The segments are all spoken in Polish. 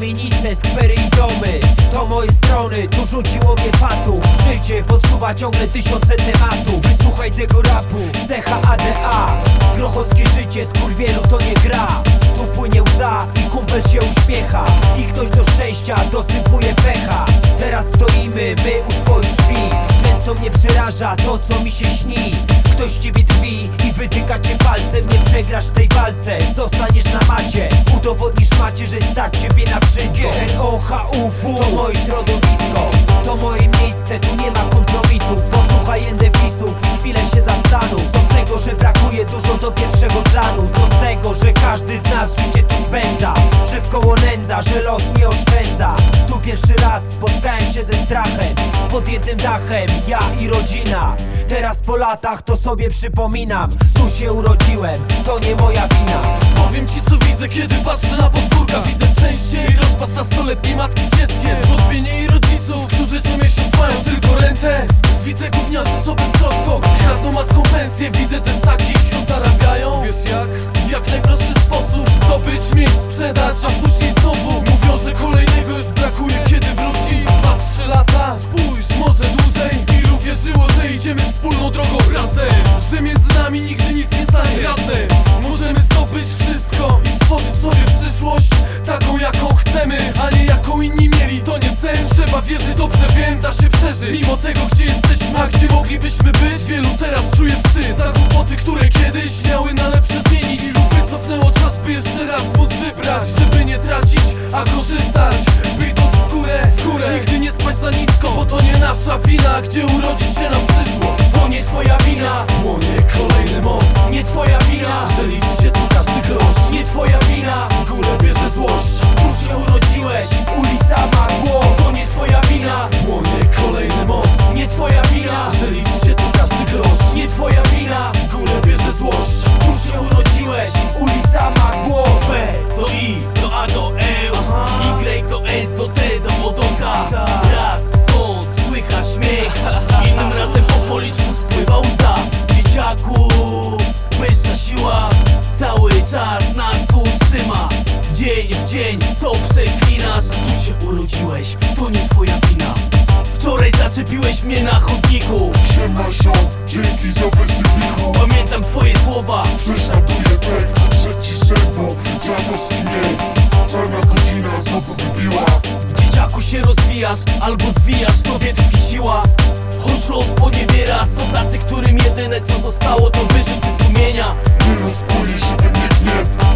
Pieniądze, skwery i domy. To moje strony, tu rzuciło mnie fatu. Życie podsuwa ciągle tysiące tematów. Wysłuchaj tego rapu, cecha ADA Grochowskie życie, skurwielu to nie gra. Tu płynie łza i kumpel się uśmiecha. I ktoś do szczęścia dosypuje pecha. Teraz stoimy, my u twoich Często mnie przeraża to co mi się śni. Ktoś ciebie drwi i wytyka cię palcem Nie przegrasz w tej walce, zostaniesz na macie Udowodnisz macie, że stać ciebie na wszystko. GROHUW to moje środowisko To moje miejsce, tu nie ma kompromisów. Posłuchaj endewisów i chwilę się zastanów. Co z tego, że brakuje dużo do pierwszego planu? Co z tego, że każdy z nas życie tu spędza? Że w koło nędza, że los nie oszczędza. Tu pierwszy raz spotkałem się ze strachem Pod jednym dachem, ja i rodzina. Teraz po latach to sobie przypominam Tu się urodziłem, to nie moja wina. Powiem ci co widzę, kiedy patrzę na podwórka. Widzę szczęście i rozpacz nastoletniej matki z dzieckiem Zwątpienie jej rodziców, którzy co miesiąc mają tylko rentę. Widzę gówniarzy, co beztrosko. Kradną matką pensję Widzę też takich, przyszłość Taką jaką chcemy, a nie jaką inni mieli. To nie sen, trzeba wierzyć, dobrze wiem, da się przeżyć. Mimo tego gdzie jesteśmy, a gdzie moglibyśmy być Wielu teraz czuje wstyd za głupoty, które kiedyś miały na lepsze zmienić. Ilu wycofnęło czas, by jeszcze raz móc wybrać Żeby nie tracić, a korzystać By idąc w górę, w górę. Nigdy nie spać za nisko, bo to nie nasza wina. Gdzie urodzić się nam przyszło To nie twoja wina, Płonie kolejny most nie twoja wina. Że liczy się tu każdy grosz Nie twoja wina, Dzień w dzień to przeklinasz Tu się urodziłeś, to nie twoja wina. Wczoraj zaczepiłeś mnie na chodniku. Siema ziom, dzięki za wysypichu Pamiętam twoje słowa. Prześladuje pek, trzeci rzędu Dziadowski miej Czarna godzina znowu wybiła Dzieciaku się rozwijasz, albo zwijasz, w tobie tkwi siła. Choć los poniewiera, są tacy, którym jedyne co zostało to wyrzuty sumienia. Nie rozkuje się we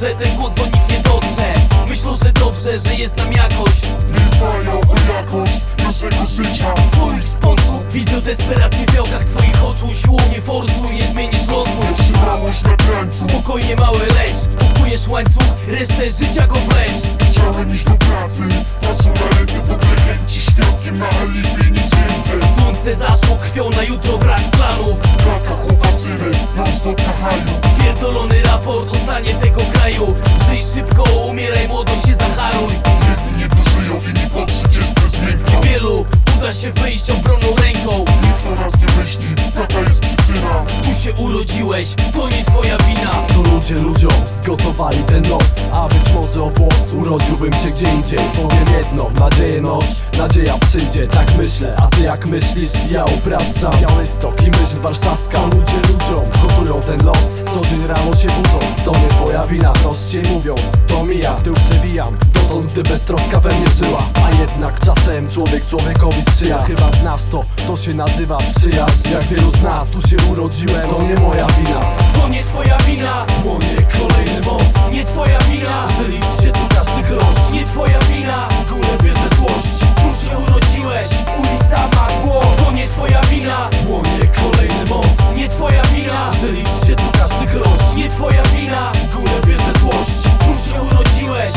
w skórze, ten głos do nich nie dotrze. Myślą, że dobrze, że jest nam jakoś. Nie dbają o jakość naszego życia. Twój sposób, widzę desperację w białkach twoich oczu. Siłą nie forsuj, nie zmienisz losu. Wytrzymałość na krańcu Spokojnie mały leć, kupujesz łańcuch, resztę życia go wleć. Chciałem iść do pracy Patrzę na ręce to klienci Świadkiem na alibi, nic więcej. Słońce zaszło krwią, na jutro brak planów. Klaka chłopacyny, non stop na haju. Pierdolony raport o stanie tego kraju. Żyj szybko, umieraj młodo się zacharuj Jedni nie dożyją, inni po trzydziestce zmiękną. Niewielu uda się wyjść obronną ręką. Nikt o nas nie myśli, taka jest przyczyna. Tu się urodziłeś, to nie twoja wina. To ludzie ludziom zgotowali ten los A być może o włos. Urodziłbym się gdzie indziej Powiem jedno, nadzieję noś, nadzieja przyjdzie Tak myślę, a ty jak myślisz? Ja upraszczam Białystok i myśl warszawska. Ludzie ludziom gotują ten los. Co dzień rano się budząc, to nie twoja wina. Prościej mówiąc, to mija, tył przewijam. Dotąd gdy beztroska we mnie żyła. A jednak czasem człowiek człowiekowi sprzyja. Chyba znasz to, to się nazywa przyjaźń. Jak wielu z nas, tu się urodziłem To nie moja wina. To nie twoja wina Przelicz się tu każdy grosz Nie twoja wina, górę bierze złość. Tu się urodziłeś,